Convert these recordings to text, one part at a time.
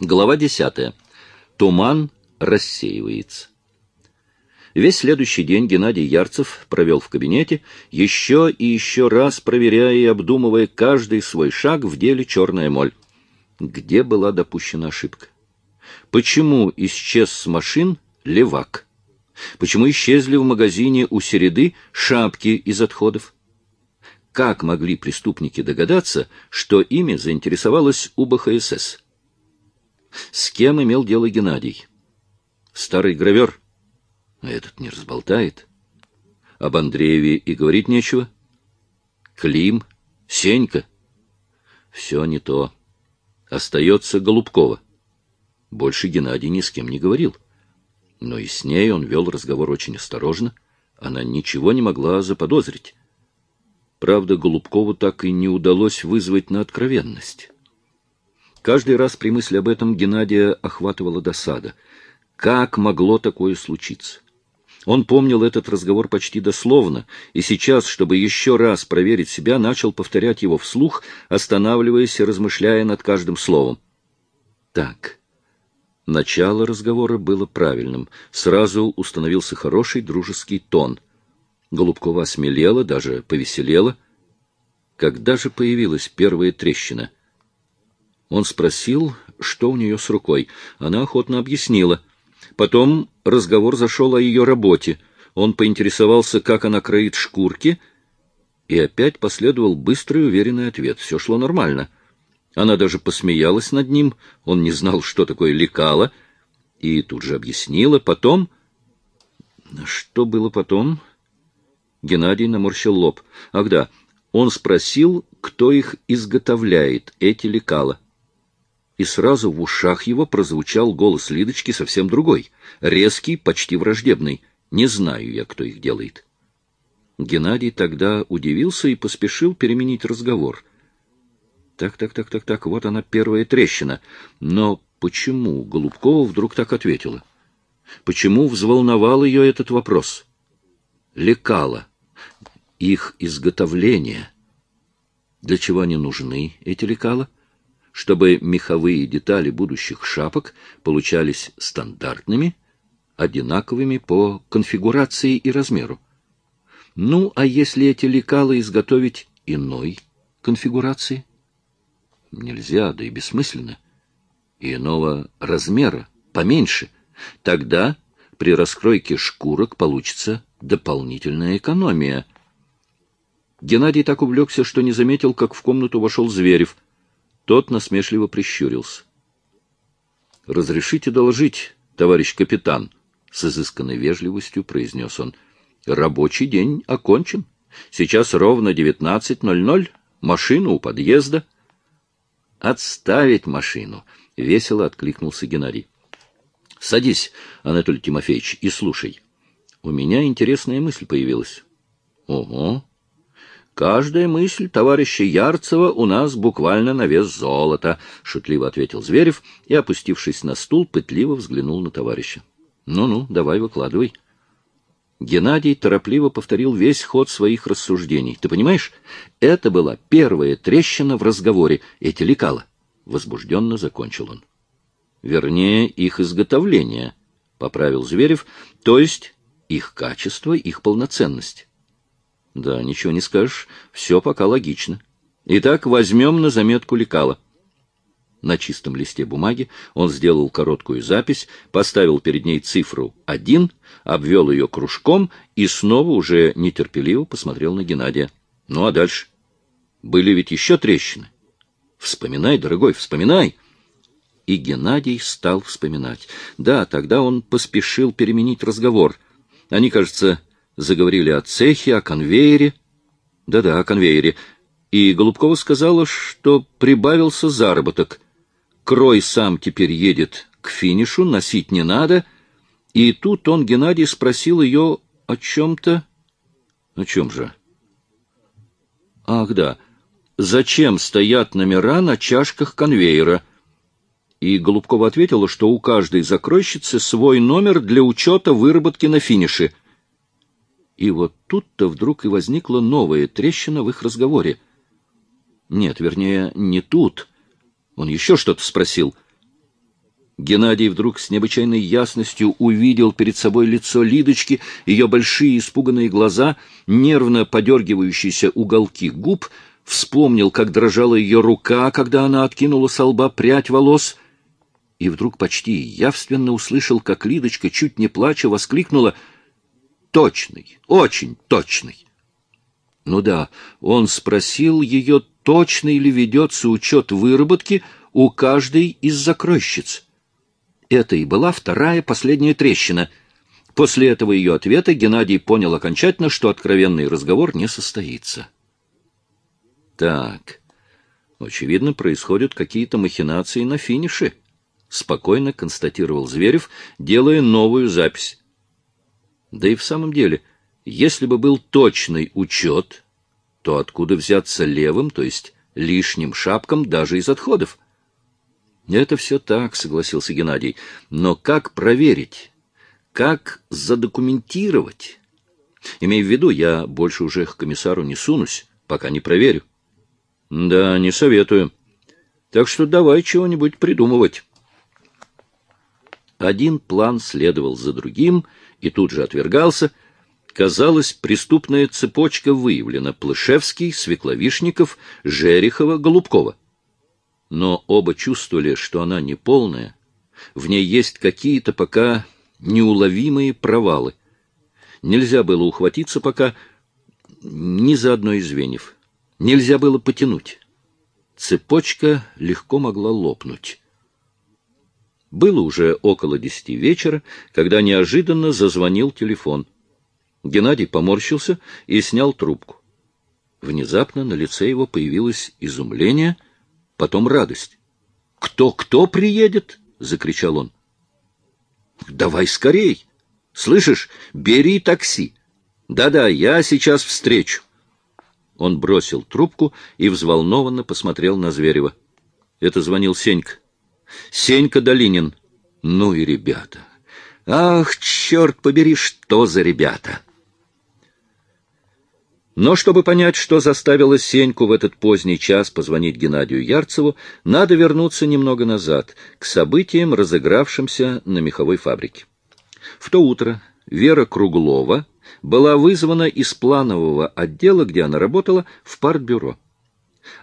Глава 10. Туман рассеивается. Весь следующий день Геннадий Ярцев провел в кабинете, еще и еще раз проверяя и обдумывая каждый свой шаг в деле «Черная моль». Где была допущена ошибка? Почему исчез с машин левак? Почему исчезли в магазине у Середы шапки из отходов? Как могли преступники догадаться, что ими заинтересовалась УБХСС? С кем имел дело Геннадий? Старый гравер. А этот не разболтает. Об Андрееве и говорить нечего. Клим, Сенька. Все не то. Остается Голубкова. Больше Геннадий ни с кем не говорил. Но и с ней он вел разговор очень осторожно. Она ничего не могла заподозрить. Правда, Голубкову так и не удалось вызвать на откровенность. Каждый раз при мысли об этом Геннадия охватывала досада. Как могло такое случиться? Он помнил этот разговор почти дословно, и сейчас, чтобы еще раз проверить себя, начал повторять его вслух, останавливаясь и размышляя над каждым словом. Так, начало разговора было правильным. Сразу установился хороший дружеский тон. Голубкова осмелела, даже повеселела. Когда же появилась первая трещина — он спросил, что у нее с рукой. Она охотно объяснила. Потом разговор зашел о ее работе. Он поинтересовался, как она кроит шкурки, и опять последовал быстрый уверенный ответ. Все шло нормально. Она даже посмеялась над ним, он не знал, что такое лекало, и тут же объяснила. Потом... Что было потом? Геннадий наморщил лоб. Ах да, он спросил, кто их изготовляет, эти лекала и сразу в ушах его прозвучал голос Лидочки совсем другой, резкий, почти враждебный. «Не знаю я, кто их делает». Геннадий тогда удивился и поспешил переменить разговор. Так, так, так, так, так, вот она первая трещина. Но почему Голубкова вдруг так ответила? Почему взволновал ее этот вопрос? Лекала. Их изготовление. Для чего они нужны, эти лекала? — чтобы меховые детали будущих шапок получались стандартными, одинаковыми по конфигурации и размеру. Ну, а если эти лекала изготовить иной конфигурации? Нельзя, да и бессмысленно. И иного размера, поменьше. Тогда при раскройке шкурок получится дополнительная экономия. Геннадий так увлекся, что не заметил, как в комнату вошел Зверев — тот насмешливо прищурился. — Разрешите доложить, товарищ капитан, — с изысканной вежливостью произнес он. — Рабочий день окончен. Сейчас ровно девятнадцать ноль ноль. Машина у подъезда. — Отставить машину! — весело откликнулся Геннадий. — Садись, Анатолий Тимофеевич, и слушай. У меня интересная мысль появилась. — Ого! Каждая мысль товарища Ярцева у нас буквально на вес золота, — шутливо ответил Зверев и, опустившись на стул, пытливо взглянул на товарища. Ну — Ну-ну, давай выкладывай. Геннадий торопливо повторил весь ход своих рассуждений. Ты понимаешь, это была первая трещина в разговоре, эти лекала. Возбужденно закончил он. Вернее, их изготовление, — поправил Зверев, — то есть их качество, их полноценность. Да, ничего не скажешь, все пока логично. Итак, возьмем на заметку лекала. На чистом листе бумаги он сделал короткую запись, поставил перед ней цифру один, обвел ее кружком и снова уже нетерпеливо посмотрел на Геннадия. Ну а дальше? Были ведь еще трещины. Вспоминай, дорогой, вспоминай. И Геннадий стал вспоминать. Да, тогда он поспешил переменить разговор. Они, кажется, заговорили о цехе, о конвейере. Да-да, о конвейере. И Голубкова сказала, что прибавился заработок. Крой сам теперь едет к финишу, носить не надо. И тут он, Геннадий, спросил ее о чем-то... О чем же? Ах, да. Зачем стоят номера на чашках конвейера? И Голубкова ответила, что у каждой закройщицы свой номер для учета выработки на финише — и вот тут-то вдруг и возникла новая трещина в их разговоре. Нет, вернее, не тут. Он еще что-то спросил. Геннадий вдруг с необычайной ясностью увидел перед собой лицо Лидочки, ее большие испуганные глаза, нервно подергивающиеся уголки губ, вспомнил, как дрожала ее рука, когда она откинула со лба прядь волос, и вдруг почти явственно услышал, как Лидочка, чуть не плача, воскликнула «Точный, очень точный!» Ну да, он спросил ее, точный ли ведется учет выработки у каждой из закройщиц. Это и была вторая последняя трещина. После этого ее ответа Геннадий понял окончательно, что откровенный разговор не состоится. Так, очевидно, происходят какие-то махинации на финише, спокойно констатировал Зверев, делая новую запись. Да и в самом деле, если бы был точный учет, то откуда взяться левым, то есть лишним шапкам даже из отходов? Это все так, согласился Геннадий. Но как проверить? Как задокументировать? Имей в виду, я больше уже к комиссару не сунусь, пока не проверю. Да, не советую. Так что давай чего-нибудь придумывать. Один план следовал за другим и тут же отвергался. Казалось, преступная цепочка выявлена. Плышевский, Свекловишников, Жерехова, Голубкова но оба чувствовали, что она неполная, в ней есть какие-то пока неуловимые провалы. Нельзя было ухватиться пока ни за одно из звеньев. Нельзя было потянуть. Цепочка легко могла лопнуть. Было уже около десяти вечера, когда неожиданно зазвонил телефон. Геннадий поморщился и снял трубку. Внезапно на лице его появилось изумление — потом радость. «Кто-кто приедет?» — закричал он. «Давай скорей! Слышишь, бери такси. Да-да, я сейчас встречу». Он бросил трубку и взволнованно посмотрел на Зверева. Это звонил Сенька. Сенька Долинин. Ну и ребята. Ах, черт побери, что за ребята! Но чтобы понять, что заставило Сеньку в этот поздний час позвонить Геннадию Ярцеву, надо вернуться немного назад, к событиям, разыгравшимся на меховой фабрике. В то утро Вера Круглова была вызвана из планового отдела, где она работала, в партбюро.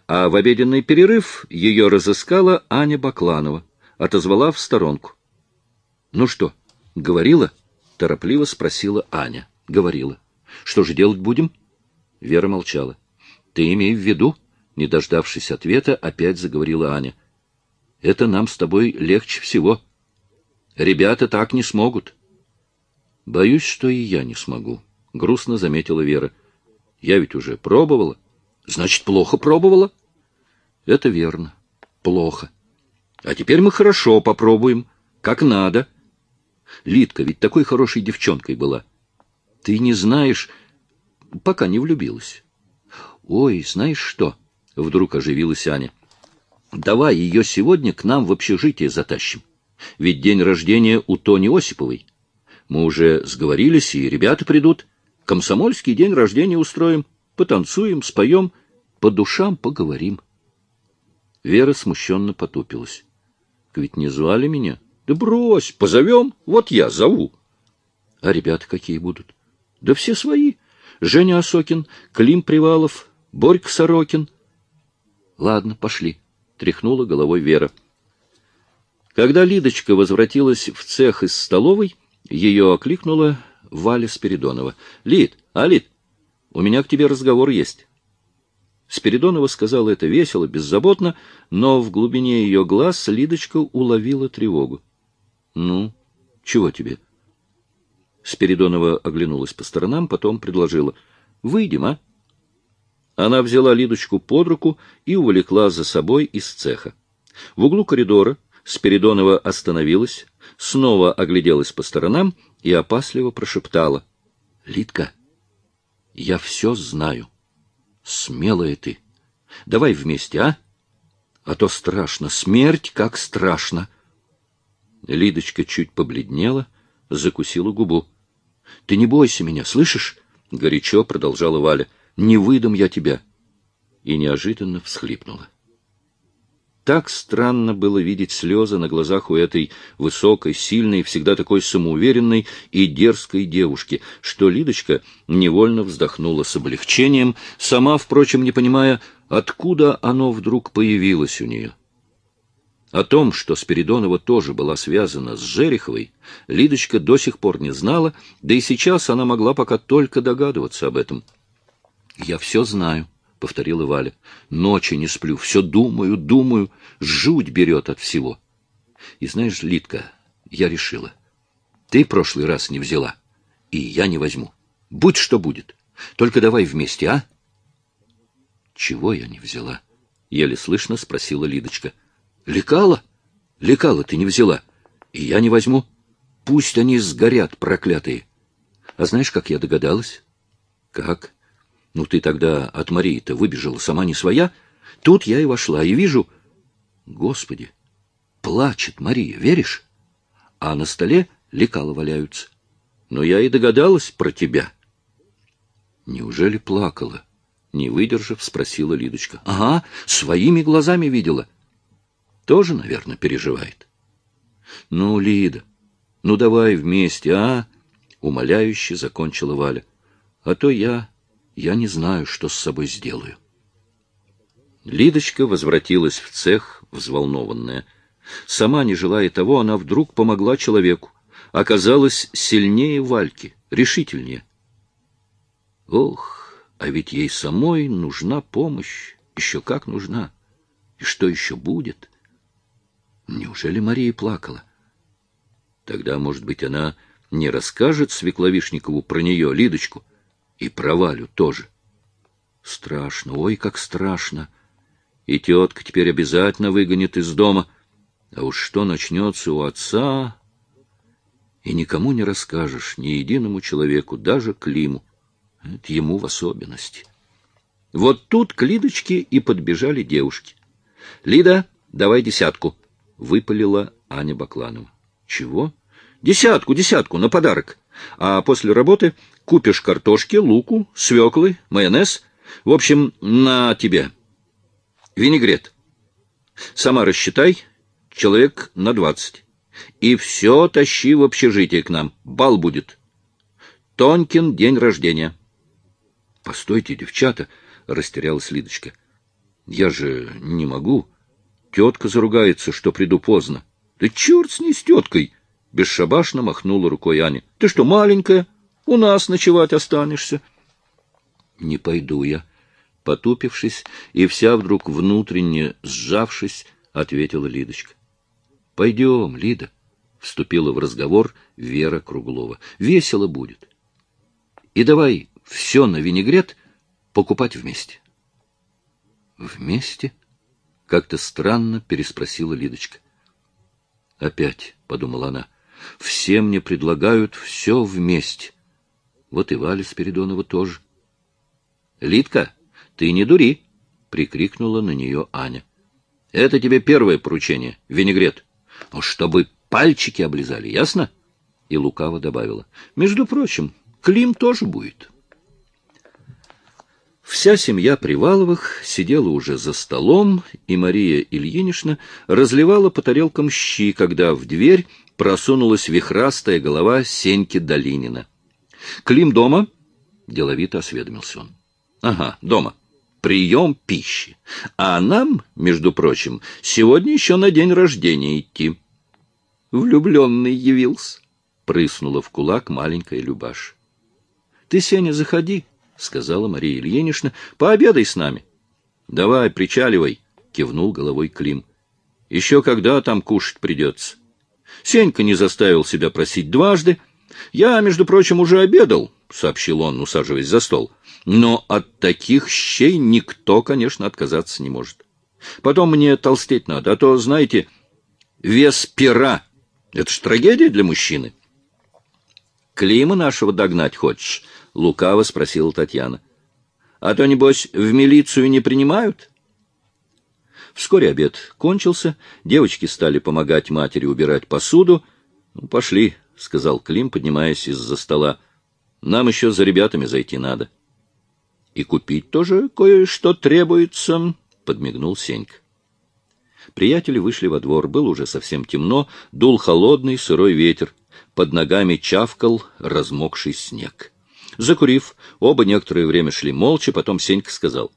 А в обеденный перерыв ее разыскала Аня Бакланова, отозвала в сторонку. — Ну что, говорила? — торопливо спросила Аня. — Говорила. — Что же делать будем? — Вера молчала. — Ты имей в виду, не дождавшись ответа, опять заговорила Аня. — Это нам с тобой легче всего. Ребята так не смогут. — Боюсь, что и я не смогу, — грустно заметила Вера. — Я ведь уже пробовала. — Значит, плохо пробовала? — Это верно. Плохо. А теперь мы хорошо попробуем. Как надо. Лидка ведь такой хорошей девчонкой была. Ты не знаешь, пока не влюбилась. Ой, знаешь что? Вдруг оживилась Аня. Давай ее сегодня к нам в общежитие затащим. Ведь день рождения у Тони Осиповой. Мы уже сговорились, и ребята придут. Комсомольский день рождения устроим. Потанцуем, споем, по душам поговорим. Вера смущенно потупилась. — Ведь не звали меня? — Да брось, позовем, вот я зову. — А ребята какие будут? — Да все свои. — Женя Осокин, Клим Привалов, Борька Сорокин. Ладно, пошли, тряхнула головой Вера. Когда Лидочка возвратилась в цех из столовой, ее окликнула Валя Спиридонова. — Лид, а, Лид, у меня к тебе разговор есть. Спиридонова сказала это весело, беззаботно, но в глубине ее глаз Лидочка уловила тревогу. — Ну, чего тебе? — Спиридонова оглянулась по сторонам, потом предложила. — Выйдем, а? Она взяла Лидочку под руку и увлекла за собой из цеха. В углу коридора Спиридонова остановилась, снова огляделась по сторонам и опасливо прошептала. — Лидка, я все знаю. Смелая ты. Давай вместе, а? А то страшно. Смерть как страшно. Лидочка чуть побледнела, — закусила губу. — Ты не бойся меня, слышишь? — горячо продолжала Валя. — Не выдам я тебя. И неожиданно всхлипнула. Так странно было видеть слезы на глазах у этой высокой, сильной, всегда такой самоуверенной и дерзкой девушки, что Лидочка невольно вздохнула с облегчением, сама, впрочем, не понимая, откуда оно вдруг появилось у нее. О том, что Спиридонова тоже была связана с Жереховой, Лидочка до сих пор не знала, да и сейчас она могла пока только догадываться об этом. «Я все знаю», — повторила Валя. «Ночи не сплю, все думаю, думаю, жуть берет от всего». И знаешь, Лидка, я решила. Ты прошлый раз не взяла, и я не возьму. Будь что будет. Только давай вместе, а?» «Чего я не взяла?» — еле слышно спросила Лидочка. — Лекала? Лекала ты не взяла. И я не возьму. Пусть они сгорят, проклятые. А знаешь, как я догадалась? Как? Ну, ты тогда от Марии-то выбежала сама не своя. Тут я и вошла, и вижу... Господи! Плачет Мария, веришь? А на столе лекала валяются. Но я и догадалась про тебя. Неужели плакала? Не выдержав, спросила Лидочка. Ага, своими глазами видела. — тоже, наверное, переживает. — Ну, Лида, ну давай вместе, а? — умоляюще закончила Валя. — А то я... я не знаю, что с собой сделаю. Лидочка возвратилась в цех, взволнованная. Сама, не желая того, она вдруг помогла человеку. Оказалась сильнее Вальки, решительнее. Ох, а ведь ей самой нужна помощь. Еще как нужна. И что еще будет? Неужели Мария плакала? Тогда, может быть, она не расскажет Свекловишникову про нее, Лидочку, и про Валю тоже. Страшно, ой, как страшно. И тетка теперь обязательно выгонит из дома. А уж что начнется у отца... И никому не расскажешь, ни единому человеку, даже Климу. Это ему в особенности. Вот тут к Лидочке и подбежали девушки. — Лида, давай десятку выпалила Аня Бакланова. Чего? Десятку, десятку, на подарок. А после работы купишь картошки, луку, свеклы, майонез. В общем, на тебе. Винегрет. Сама рассчитай, человек на двадцать. И все тащи в общежитие к нам. Бал будет. Тонькин день рождения. Постойте, девчата, растерялась Лидочка. Я же не могу. Тетка заругается, что приду поздно. Да черт с ней с теткой! Бесшабашно махнула рукой Аня. Ты что, маленькая? У нас ночевать останешься. Не пойду я. Потупившись и вся вдруг внутренне сжавшись, ответила Лидочка. Пойдем, Лида, вступила в разговор Вера Круглова. Весело будет. И давай все на винегрет покупать вместе. Вместе? Как-то странно переспросила Лидочка. Опять, — подумала она, — все мне предлагают все вместе. Вот и Валя Спиридонова тоже. — Лидка, ты не дури! — прикрикнула на нее Аня. — Это тебе первое поручение, винегрет. Ну, чтобы пальчики облизали, ясно? И лукаво добавила. — Между прочим, Клим тоже будет. — Вся семья Приваловых сидела уже за столом, и Мария Ильинична разливала по тарелкам щи, когда в дверь просунулась вихрастая голова Сеньки Долинина. — Клим дома? — деловито осведомился он. — Ага, дома. Прием пищи. А нам, между прочим, сегодня еще на день рождения идти. Влюбленный явился, — прыснула в кулак маленькая Любаш. — Ты, Сеня, заходи, — сказала Мария Ильинична, — пообедай с нами. — Давай, причаливай, — кивнул головой Клим. — Еще когда там кушать придется? Сенька не заставил себя просить дважды. Я, между прочим, уже обедал, — сообщил он, усаживаясь за стол. Но от таких щей никто, конечно, отказаться не может. Потом мне толстеть надо, а то, знаете, вес пера — это ж трагедия для мужчины. Клима нашего догнать хочешь? — лукаво спросила Татьяна. — А то, небось, в милицию не принимают? Вскоре обед кончился, девочки стали помогать матери убирать посуду. «Ну, — Пошли, — сказал Клим, поднимаясь из-за стола. — Нам еще за ребятами зайти надо. — И купить тоже кое-что требуется, — подмигнул Сенька. Приятели вышли во двор. Было уже совсем темно, дул холодный сырой ветер. Под ногами чавкал размокший снег. Закурив, оба некоторое время шли молча, потом Сенька сказал.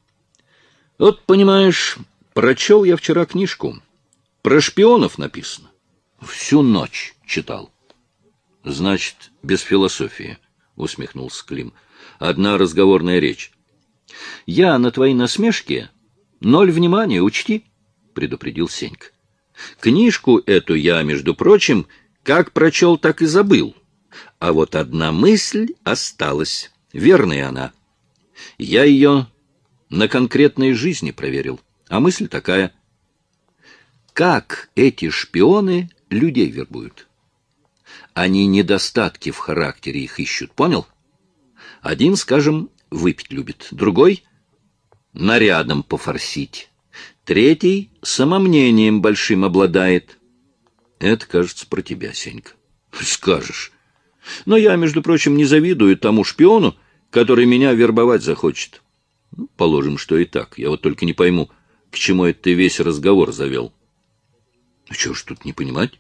— Вот, понимаешь, прочел я вчера книжку. Про шпионов написано. Всю ночь читал. — Значит, без философии, — усмехнулся Клим. — Одна разговорная речь. — Я на твои насмешки ноль внимания, учти, — предупредил Сенька. — Книжку эту я, между прочим, как прочел, так и забыл. А вот одна мысль осталась. Верная она. Я ее на конкретной жизни проверил. А мысль такая. Как эти шпионы людей вербуют? Они недостатки в характере их ищут, понял? Один, скажем, выпить любит, другой — нарядом пофорсить, третий — самомнением большим обладает. Это, кажется, про тебя, Сенька. Скажешь. Но я, между прочим, не завидую тому шпиону, который меня вербовать захочет. Ну, положим, что и так. Я вот только не пойму, к чему это ты весь разговор завел. Ну, чего ж тут не понимать?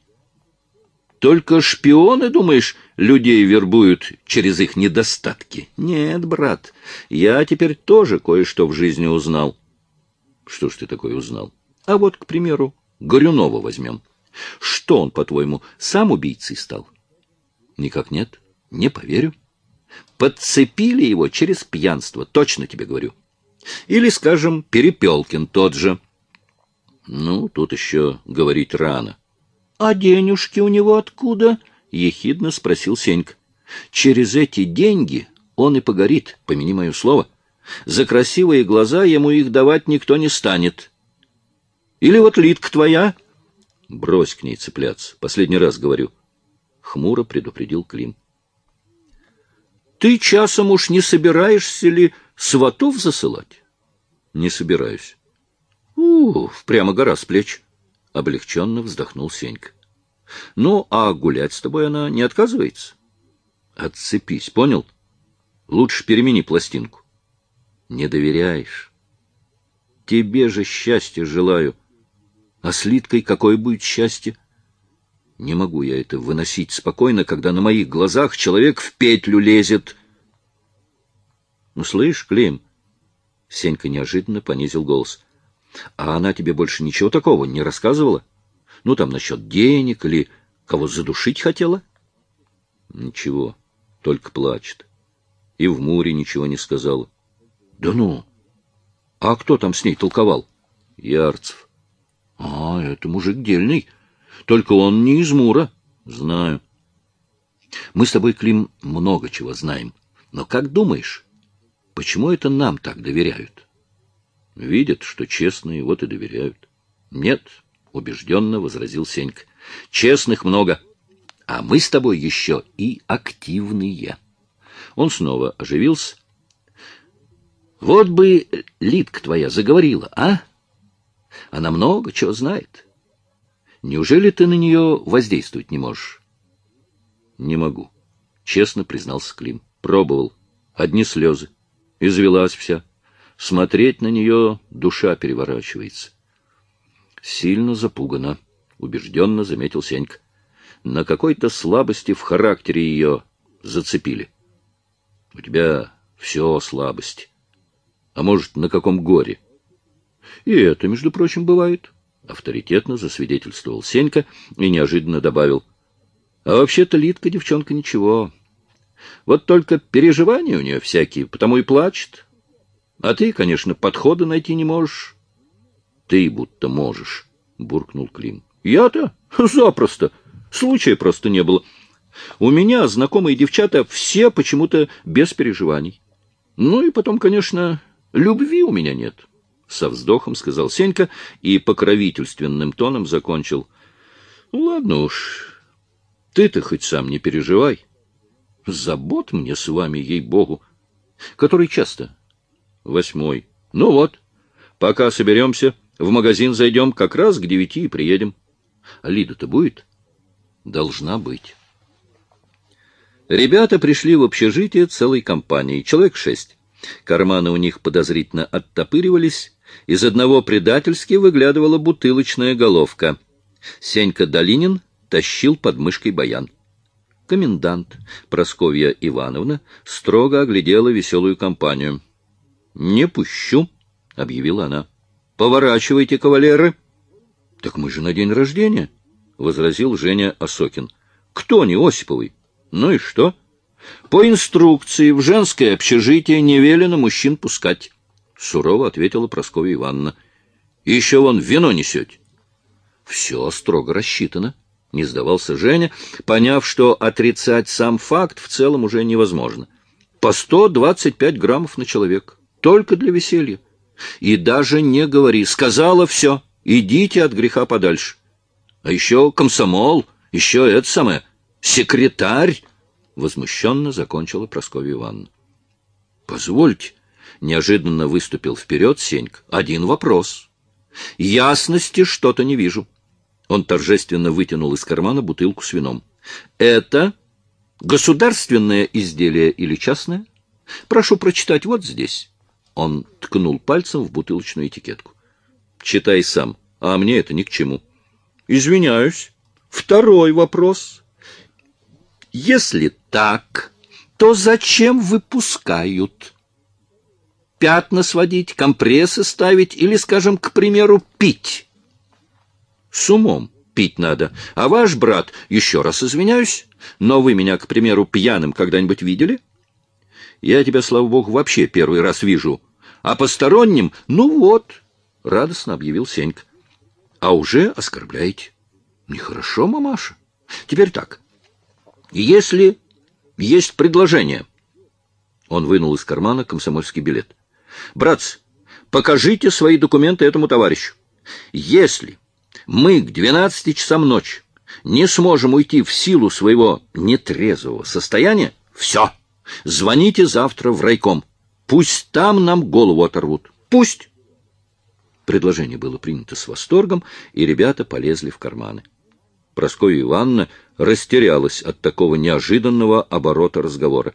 Только шпионы, думаешь, людей вербуют через их недостатки? Нет, брат, я теперь тоже кое-что в жизни узнал. Что ж ты такое узнал? А вот, к примеру, Горюнова возьмем. Что он, по-твоему, сам убийцей стал? Никак нет, не поверю. Подцепили его через пьянство, точно тебе говорю. Или, скажем, Перепелкин тот же. Ну, тут еще говорить рано. «А денежки у него откуда?» — ехидно спросил Сенька. «Через эти деньги он и погорит, помяни мое слово. За красивые глаза ему их давать никто не станет. Или вот Литка твоя?» «Брось к ней цепляться, последний раз говорю», — хмуро предупредил Клим. «Ты часом уж не собираешься ли сватов засылать?» «Не собираюсь». «Ух, прямо гора с плеч». — облегченно вздохнул Сенька. — Ну, а гулять с тобой она не отказывается? — Отцепись, понял? Лучше перемени пластинку. — Не доверяешь. Тебе же счастья желаю. А с Литкой какое будет счастье? Не могу я это выносить спокойно, когда на моих глазах человек в петлю лезет. — Ну, слышь, Клим... Сенька неожиданно понизил голос. А она тебе больше ничего такого не рассказывала? Ну, там, насчет денег или кого задушить хотела? Ничего, только плачет. И в море ничего не сказала. Да ну! А кто там с ней толковал? Ярцев. А, это мужик дельный. Только он не из Мура. Знаю. Мы с тобой, Клим, много чего знаем. Но как думаешь, почему это нам так доверяют? Видят, что честные, вот и доверяют. Нет, убежденно возразил Сенька. Честных много, а мы с тобой еще и активные. Он снова оживился. Вот бы Литка твоя заговорила, а? Она много чего знает. Неужели ты на нее воздействовать не можешь? Не могу, честно признался Клим. Пробовал. Одни слезы. Извелась вся. Смотреть на нее душа переворачивается. Сильно запугана, убежденно заметил Сенька. На какой-то слабости в характере ее зацепили. У тебя все слабости. А может, на каком горе? И это, между прочим, бывает. Авторитетно засвидетельствовал Сенька и неожиданно добавил. А вообще-то Литка девчонка ничего. Вот только переживания у нее всякие, потому и плачет. А ты, конечно, подхода найти не можешь. Ты будто можешь, буркнул Клим. Я-то? Запросто. Случая просто не было. У меня знакомые девчата все почему-то без переживаний. Ну и потом, конечно, любви у меня нет. Со вздохом сказал Сенька и покровительственным тоном закончил. Ладно уж, ты-то хоть сам не переживай. Забот мне с вами, ей-богу. Который часто Восьмой. Ну вот, пока соберемся, в магазин зайдем, как раз к девяти и приедем. А Лида-то будет? Должна быть. Ребята пришли в общежитие целой компанией, человек шесть. Карманы у них подозрительно оттопыривались, Из одного предательски выглядывала бутылочная головка. Сенька Долинин тащил под мышкой баян. Комендант Просковья Ивановна строго оглядела веселую компанию. — Не пущу, — объявила она. — Поворачивайте, кавалеры. — Так мы же на день рождения, — возразил Женя Осокин. — Кто не Осиповый? Ну и что? По инструкции в женское общежитие не велено мужчин пускать. Сурово ответила Прасковья Ивановна. Еще вон вино несете. Все строго рассчитано. Не сдавался Женя, поняв, что отрицать сам факт в целом уже невозможно. По сто двадцать пять граммов на человека. Только для веселья. И даже не говори. Сказала все. Идите от греха подальше. А еще комсомол, еще это самое, секретарь. Возмущенно закончила Прасковья Ивановна. Позвольте, Неожиданно выступил вперед Сенька. Один вопрос. Ясности что-то не вижу. Он торжественно вытянул из кармана бутылку с вином. Это государственное изделие или частное? Прошу прочитать вот здесь. Он ткнул пальцем в бутылочную этикетку. Читай сам, а мне это ни к чему. Извиняюсь. Второй вопрос. Если так, то зачем выпускают? пятна сводить, компрессы ставить или, скажем, к примеру, пить. С умом пить надо. А ваш брат, еще раз извиняюсь, но вы меня, к примеру, пьяным когда-нибудь видели? Я тебя, слава богу, вообще первый раз вижу. А посторонним, ну вот, — радостно объявил Сенька. А уже оскорбляете. Нехорошо, мамаша. Теперь так. Если есть предложение... Он вынул из кармана комсомольский билет. Братцы, покажите свои документы этому товарищу. Если мы к 12 часам ночи не сможем уйти в силу своего нетрезвого состояния, все, звоните завтра в райком. Пусть там нам голову оторвут. Пусть. Предложение было принято с восторгом, и ребята полезли в карманы. Прасковья Ивановна растерялась от такого неожиданного оборота разговора.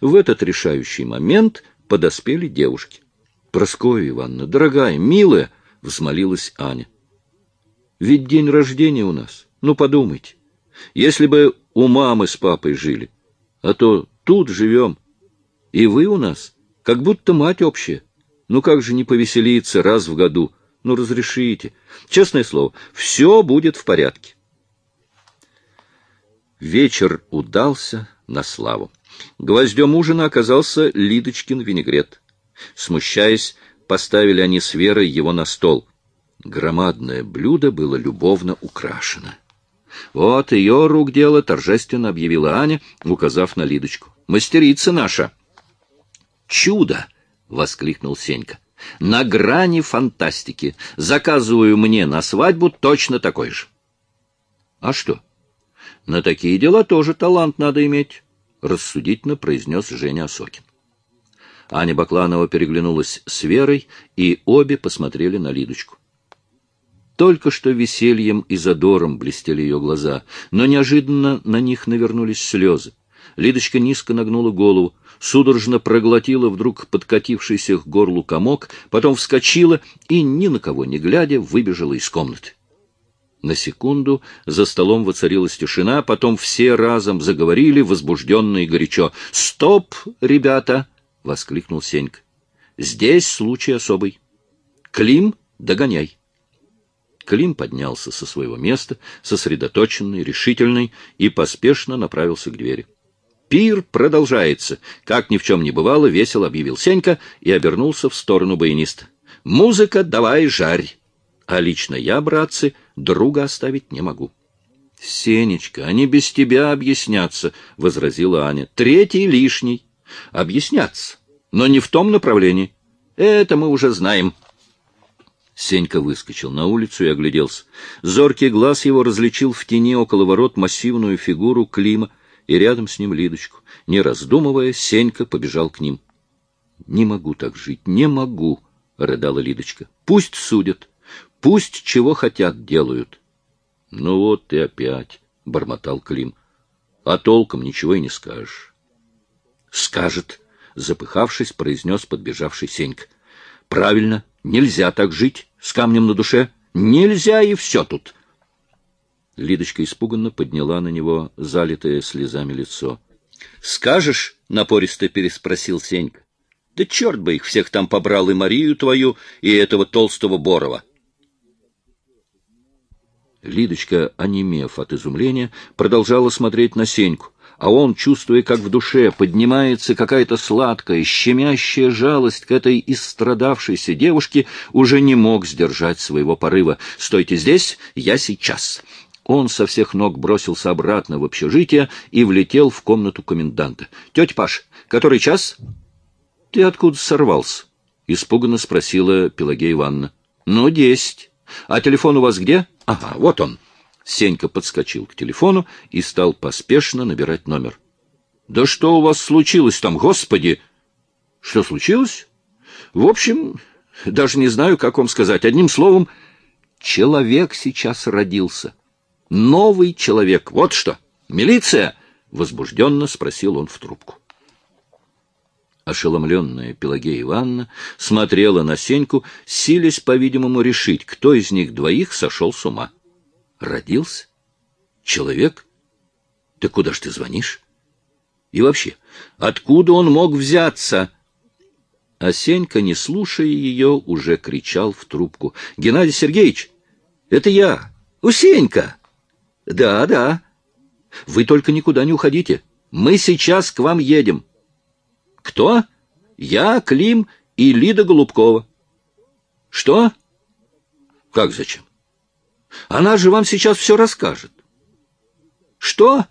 В этот решающий момент подоспели девушки. — Прасковья Ивановна, дорогая, милая, — взмолилась Аня. — Ведь день рождения у нас. Ну, подумайте. Если бы у мамы с папой жили, а то тут живем. И вы у нас, как будто мать общая. Ну, как же не повеселиться раз в году? Ну, разрешите. Честное слово, все будет в порядке. Вечер удался на славу. Гвоздем ужина оказался Лидочкин винегрет. Смущаясь, поставили они с Верой его на стол. Громадное блюдо было любовно украшено. «Вот ее рук дело», — торжественно объявила Аня, указав на Лидочку. «Мастерица наша!» «Чудо!» — воскликнул Сенька. «На грани фантастики. Заказываю мне на свадьбу точно такой же». «А что?» «На такие дела тоже талант надо иметь». — рассудительно произнес Женя Осокин. Аня Бакланова переглянулась с Верой, и обе посмотрели на Лидочку. Только что весельем и задором блестели ее глаза, но неожиданно на них навернулись слезы. Лидочка низко нагнула голову, судорожно проглотила вдруг подкатившийся к горлу комок, потом вскочила и, ни на кого не глядя, выбежала из комнаты. На секунду за столом воцарилась тишина, потом все разом заговорили, возбужденно и горячо. «Стоп, ребята!» — воскликнул Сенька. «Здесь случай особый. Клим, догоняй!» Клим поднялся со своего места, сосредоточенный, решительный, и поспешно направился к двери. «Пир продолжается!» — как ни в чем не бывало, весело объявил Сенька и обернулся в сторону баяниста. «Музыка, давай жарь!» А лично я, братцы, друга оставить не могу. — Сенечка, они без тебя объяснятся, — возразила Аня. — Третий лишний. — Объясняться, но не в том направлении. Это мы уже знаем. Сенька выскочил на улицу и огляделся. Зоркий глаз его различил в тени около ворот массивную фигуру Клима и рядом с ним Лидочку. Не раздумывая, Сенька побежал к ним. — Не могу так жить, не могу, — рыдала Лидочка. — Пусть судят. Пусть чего хотят делают. — Ну вот и опять, — бормотал Клим. — А толком ничего и не скажешь. — Скажет, — запыхавшись, произнес подбежавший Сенька. — Правильно, Нельзя так жить, с камнем на душе. Нельзя, и все тут. Лидочка испуганно подняла на него залитое слезами лицо. — Скажешь? — напористо переспросил Сенька. — Да черт бы их всех там побрал, и Марию твою, и этого толстого Борова. Лидочка, онемев от изумления, продолжала смотреть на Сеньку, а он, чувствуя, как в душе поднимается какая-то сладкая, щемящая жалость к этой истрадавшейся девушке, уже не мог сдержать своего порыва. «Стойте здесь, я сейчас!» Он со всех ног бросился обратно в общежитие и влетел в комнату коменданта. — Тетя Паш, который час? — Ты откуда сорвался? — испуганно спросила Пелагея Ивановна. — Ну, десять. А телефон у вас где? — Ага, вот он. Сенька подскочил к телефону и стал поспешно набирать номер. — Да что у вас случилось там, господи? — Что случилось? — В общем, даже не знаю, как вам сказать. Одним словом, человек сейчас родился. — Новый человек. Вот что. Милиция! Возбужденно спросил он в трубку. Ошеломленная Пелагея Ивановна смотрела на Сеньку, силясь, по-видимому, решить, кто из них двоих сошел с ума. Родился? Человек? Ты куда ж ты звонишь? И вообще, откуда он мог взяться? А Сенька, не слушая ее, уже кричал в трубку. — Геннадий Сергеевич, это я, Усенька! Да, да. Вы только никуда не уходите. Мы сейчас к вам едем. Кто? Я, Клим и Лида Голубкова. Что? Как зачем? Она же вам сейчас все расскажет. Что?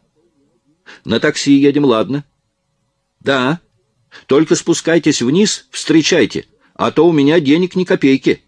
На такси едем, ладно. Да. Только спускайтесь вниз, встречайте, а то у меня денег ни копейки.